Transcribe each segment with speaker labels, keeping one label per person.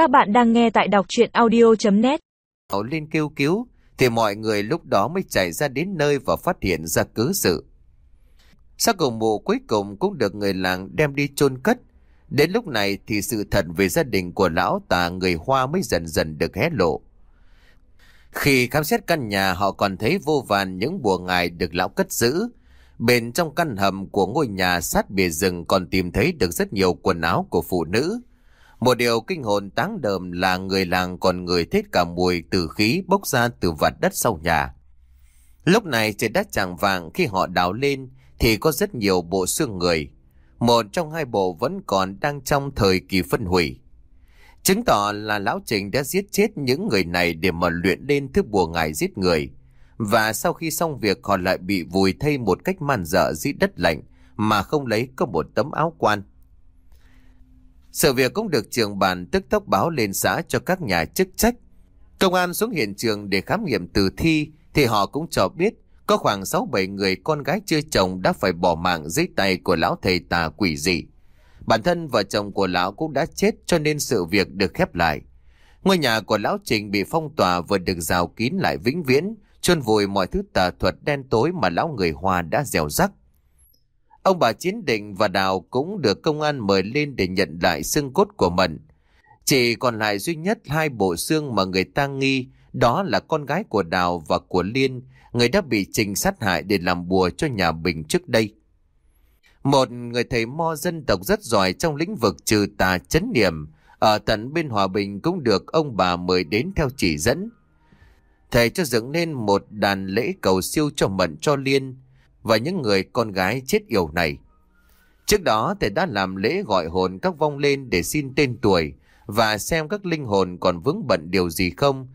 Speaker 1: Các bạn đang nghe tại đọc chuyện audio.net
Speaker 2: lên kêu cứu, thì mọi người lúc đó mới chạy ra đến nơi và phát hiện ra cứ sự. Xác cùng mộ cuối cùng cũng được người làng đem đi chôn cất. Đến lúc này thì sự thật về gia đình của lão tà người Hoa mới dần dần được hé lộ. Khi khám xét căn nhà, họ còn thấy vô vàn những bùa ngài được lão cất giữ. Bên trong căn hầm của ngôi nhà sát bìa rừng còn tìm thấy được rất nhiều quần áo của phụ nữ. Một điều kinh hồn táng đờm là người làng còn người thích cả mùi tử khí bốc ra từ vạt đất sau nhà. Lúc này trời đất chẳng vàng khi họ đào lên thì có rất nhiều bộ xương người. Một trong hai bộ vẫn còn đang trong thời kỳ phân hủy. Chứng tỏ là Lão Trình đã giết chết những người này để mà luyện lên thứ bùa ngài giết người. Và sau khi xong việc, họ lại bị vùi thay một cách man dợ dưới đất lạnh mà không lấy có một tấm áo quan. Sự việc cũng được trường bàn tức tốc báo lên xã cho các nhà chức trách. Công an xuống hiện trường để khám nghiệm tử thi thì họ cũng cho biết có khoảng 6-7 người con gái chưa chồng đã phải bỏ mạng dưới tay của lão thầy tà quỷ dị. Bản thân vợ chồng của lão cũng đã chết cho nên sự việc được khép lại. Ngôi nhà của lão Trình bị phong tỏa vừa được rào kín lại vĩnh viễn, chôn vùi mọi thứ tà thuật đen tối mà lão người Hoa đã dèo rắc. Ông bà Chiến Định và Đào cũng được công an mời lên để nhận lại xương cốt của Mận. Chỉ còn lại duy nhất hai bộ xương mà người ta nghi, đó là con gái của Đào và của Liên, người đã bị Trình sát hại để làm bùa cho nhà Bình trước đây. Một người thầy mo dân tộc rất giỏi trong lĩnh vực trừ tà chấn niệm, ở tận bên Hòa Bình cũng được ông bà mời đến theo chỉ dẫn. Thầy cho dựng nên một đàn lễ cầu siêu cho Mận cho Liên, và những người con gái chết yểu này. Trước đó thầy đã làm lễ gọi hồn các vong lên để xin tên tuổi và xem các linh hồn còn vướng bận điều gì không.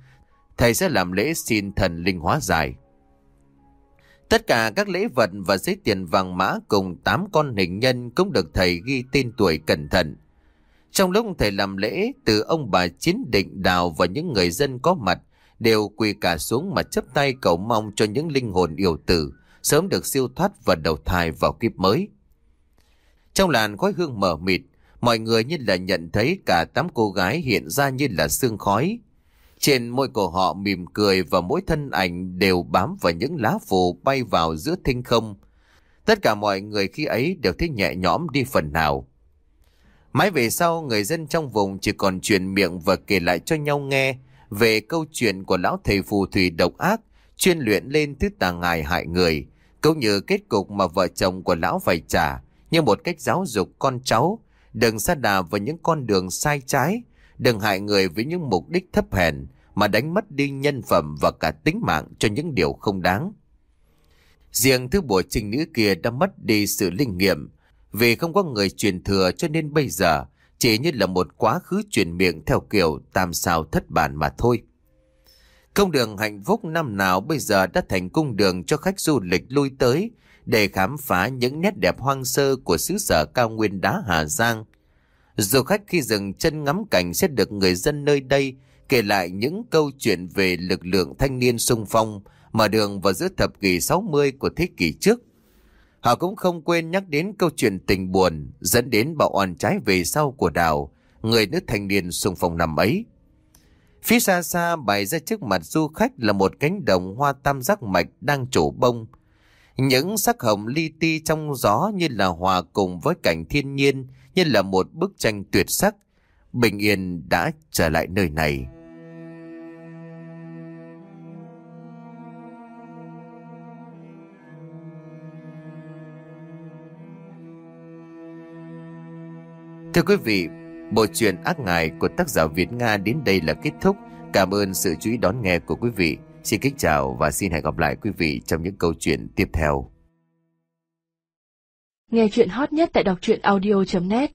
Speaker 2: Thầy sẽ làm lễ xin thần linh hóa giải. Tất cả các lễ vật và giấy tiền vàng mã cùng 8 con hình nhân cũng được thầy ghi tên tuổi cẩn thận. Trong lúc thầy làm lễ, từ ông bà Chiến Định Đào và những người dân có mặt đều quỳ cả xuống mà chấp tay cầu mong cho những linh hồn yêu tử sớm được siêu thoát và đầu thai vào kiếp mới. Trong làn khói hương mờ mịt, mọi người như là nhận thấy cả tám cô gái hiện ra như là sương khói. Trên môi của họ mỉm cười và mỗi thân ảnh đều bám vào những lá phù bay vào giữa thinh không. Tất cả mọi người khi ấy đều thấy nhẹ nhõm đi phần nào. Mãi về sau, người dân trong vùng chỉ còn truyền miệng và kể lại cho nhau nghe về câu chuyện của lão thầy phù thủy độc ác chuyên luyện lên thứ tà ngài hại người, cũng như kết cục mà vợ chồng của lão phải trả như một cách giáo dục con cháu, đừng xa đà vào những con đường sai trái, đừng hại người với những mục đích thấp hèn mà đánh mất đi nhân phẩm và cả tính mạng cho những điều không đáng. Riêng thứ bộ trình nữ kia đã mất đi sự linh nghiệm, vì không có người truyền thừa cho nên bây giờ chỉ như là một quá khứ truyền miệng theo kiểu tam sao thất bản mà thôi. Công đường hạnh phúc năm nào bây giờ đã thành cung đường cho khách du lịch lui tới để khám phá những nét đẹp hoang sơ của xứ sở cao nguyên đá Hà Giang. Du khách khi dừng chân ngắm cảnh sẽ được người dân nơi đây kể lại những câu chuyện về lực lượng thanh niên sung phong mở đường vào giữa thập kỷ 60 của thế kỷ trước. Họ cũng không quên nhắc đến câu chuyện tình buồn dẫn đến bạo oan trái về sau của đảo, người nữ thanh niên sung phong năm ấy. Phía xa xa bày ra trước mặt du khách là một cánh đồng hoa tam giác mạch đang trổ bông. Những sắc hồng li ti trong gió như là hòa cùng với cảnh thiên nhiên, như là một bức tranh tuyệt sắc. Bình yên đã trở lại nơi này. Thưa quý vị, Bộ truyện ác ngài của tác giả Việt Nga đến đây là kết thúc. Cảm ơn sự chú ý đón nghe của quý vị. Xin kính chào và xin hẹn gặp lại quý vị trong những câu chuyện tiếp theo.
Speaker 1: Nghe chuyện hot nhất tại đọc truyện audio.net